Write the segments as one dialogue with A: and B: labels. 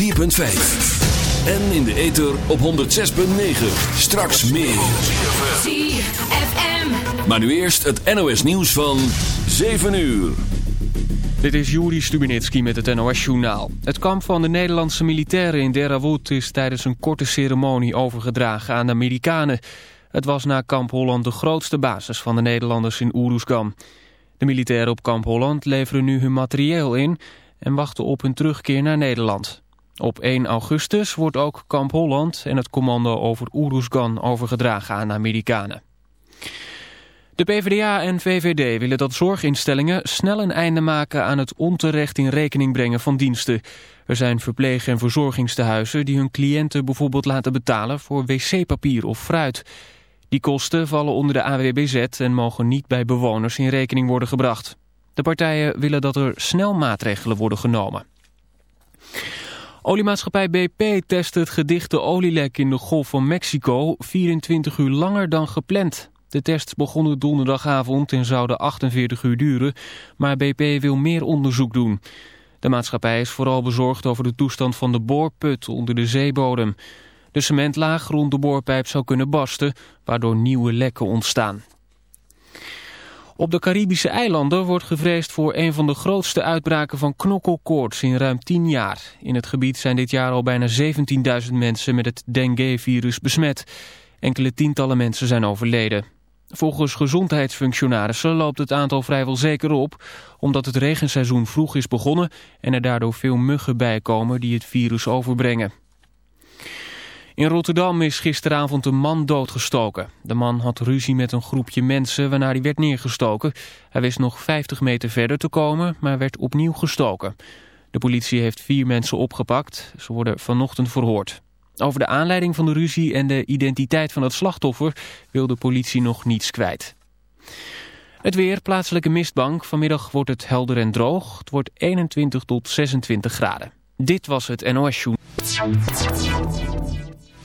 A: 4.5. En in de ether op 106.9. Straks meer.
B: ZFM.
A: Maar nu eerst het NOS nieuws van 7 uur.
C: Dit is Juri Stubenitski met het NOS-journaal. Het kamp van de Nederlandse militairen in Derawood is tijdens een korte ceremonie overgedragen aan de Amerikanen. Het was na kamp Holland de grootste basis van de Nederlanders in Oeroesgan. De militairen op kamp Holland leveren nu hun materieel in en wachten op hun terugkeer naar Nederland. Op 1 augustus wordt ook kamp Holland en het commando over Oeroesgan overgedragen aan Amerikanen. De PvdA en VVD willen dat zorginstellingen snel een einde maken aan het onterecht in rekening brengen van diensten. Er zijn verpleeg- en verzorgingstehuizen die hun cliënten bijvoorbeeld laten betalen voor wc-papier of fruit. Die kosten vallen onder de AWBZ en mogen niet bij bewoners in rekening worden gebracht. De partijen willen dat er snel maatregelen worden genomen. Oliemaatschappij BP test het gedichte olielek in de Golf van Mexico 24 uur langer dan gepland. De tests begonnen donderdagavond en zouden 48 uur duren, maar BP wil meer onderzoek doen. De maatschappij is vooral bezorgd over de toestand van de boorput onder de zeebodem. De cementlaag rond de boorpijp zou kunnen barsten, waardoor nieuwe lekken ontstaan. Op de Caribische eilanden wordt gevreesd voor een van de grootste uitbraken van knokkelkoorts in ruim 10 jaar. In het gebied zijn dit jaar al bijna 17.000 mensen met het dengue-virus besmet. Enkele tientallen mensen zijn overleden. Volgens gezondheidsfunctionarissen loopt het aantal vrijwel zeker op... omdat het regenseizoen vroeg is begonnen en er daardoor veel muggen bijkomen die het virus overbrengen. In Rotterdam is gisteravond een man doodgestoken. De man had ruzie met een groepje mensen waarna hij werd neergestoken. Hij wist nog 50 meter verder te komen, maar werd opnieuw gestoken. De politie heeft vier mensen opgepakt. Ze worden vanochtend verhoord. Over de aanleiding van de ruzie en de identiteit van het slachtoffer wil de politie nog niets kwijt. Het weer, plaatselijke mistbank. Vanmiddag wordt het helder en droog. Het wordt 21 tot 26 graden. Dit was het NOS Show.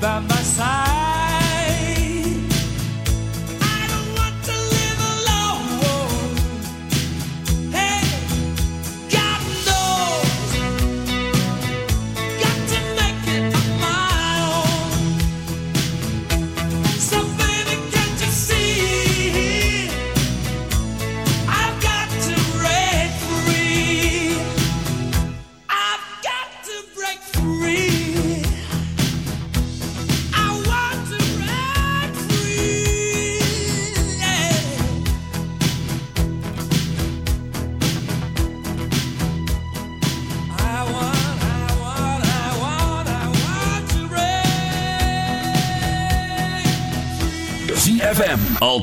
D: by my
E: side.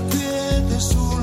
F: te
G: quedes.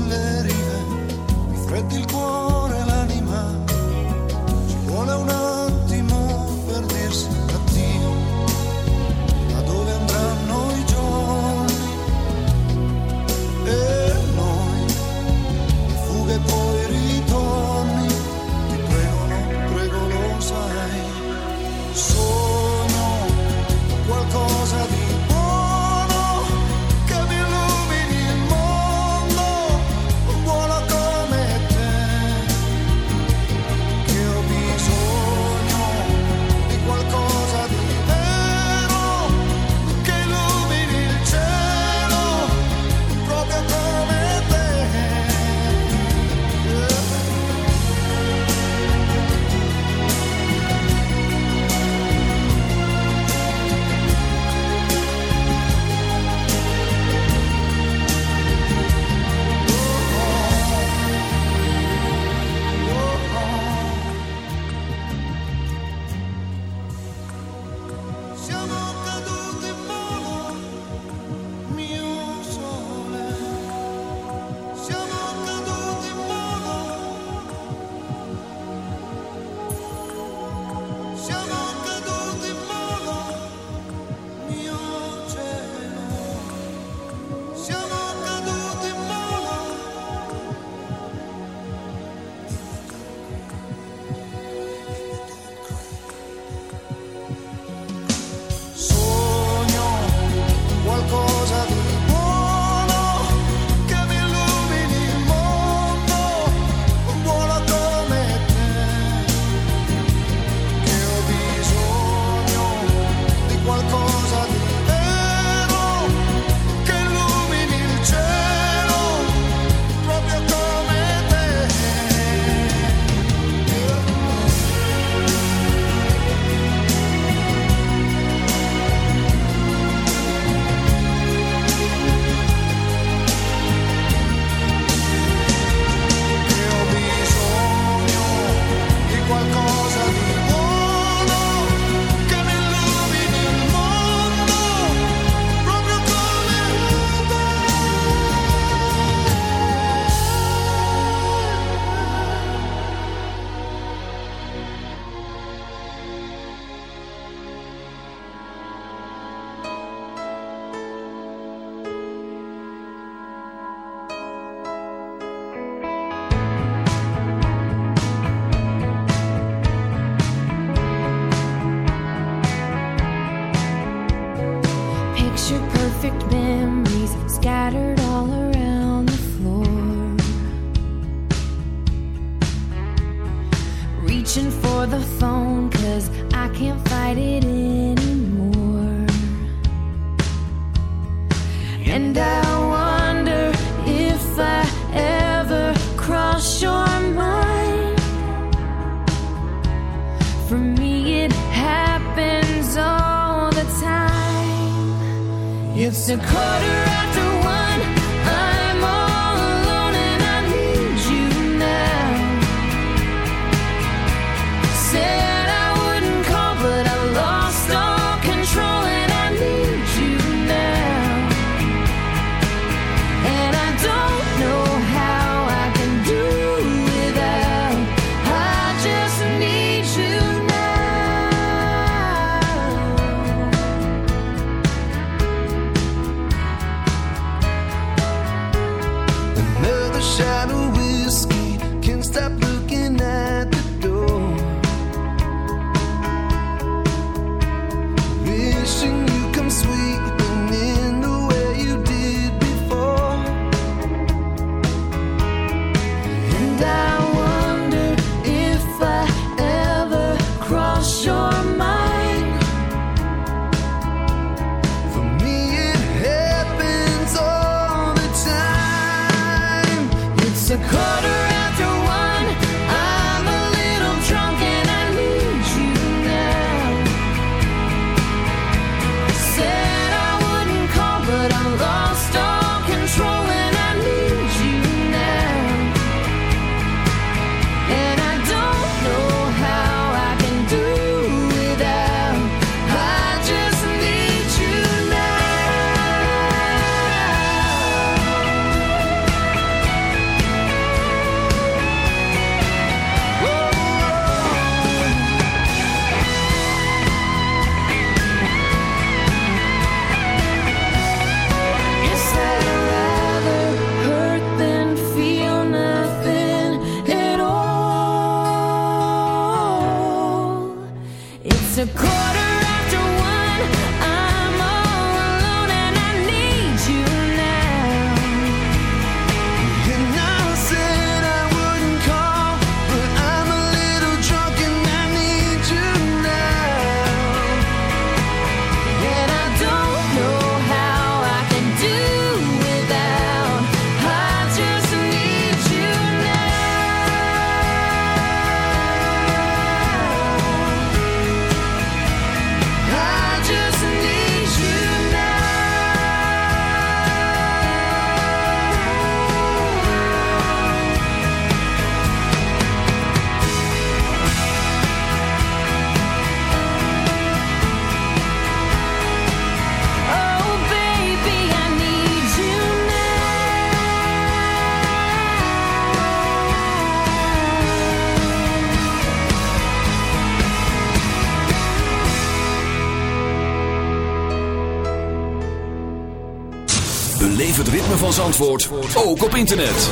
G: Zandvoort ook op internet.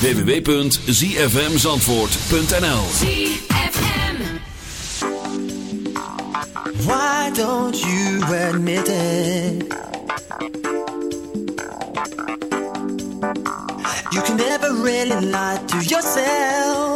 G: www.zfmzandvoort.nl
H: Why don't you admit it? You can never really lie to yourself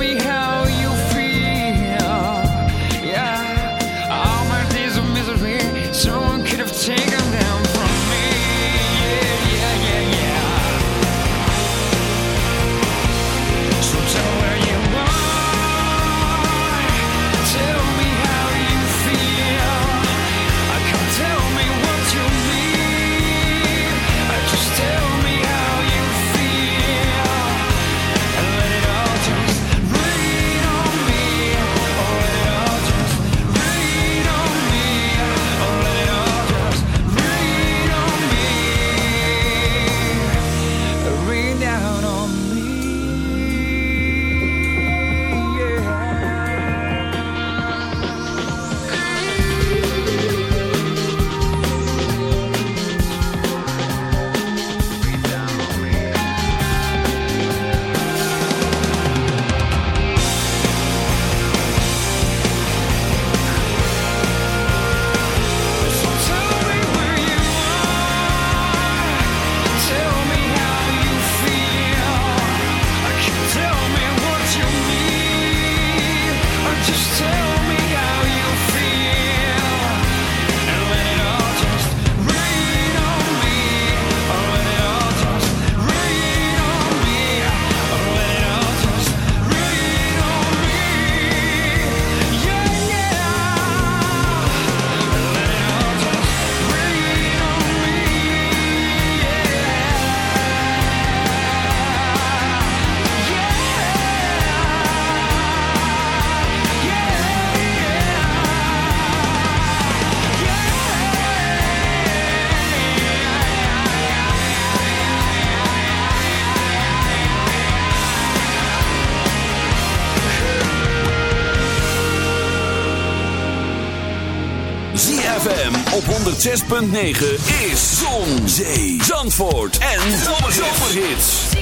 E: 106.9 is Zon, Zee, Zandvoort en Zomerhits.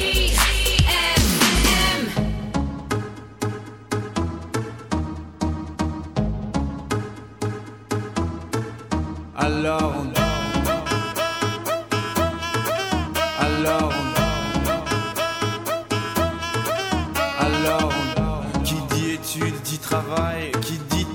I: Alors on Alors on Alors on Qui dit études dit travail, qui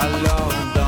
I: alone.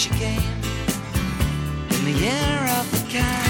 J: She came In the year of the cat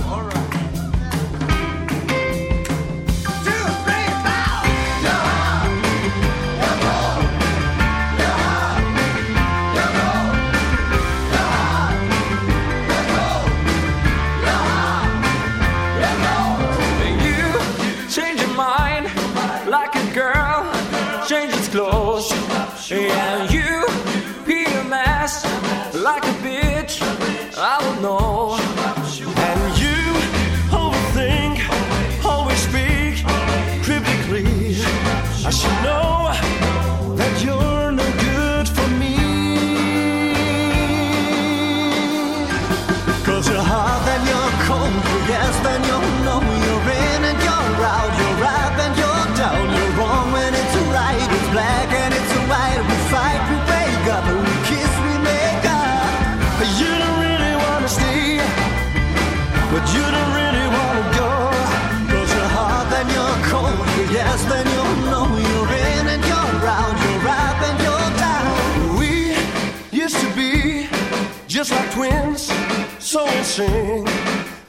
K: twins, so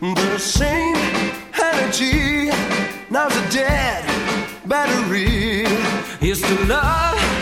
K: in the same energy. Now's a dead battery. Is to love.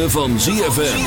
B: Van ZFM.